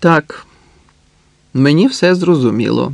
Так, мені все зрозуміло.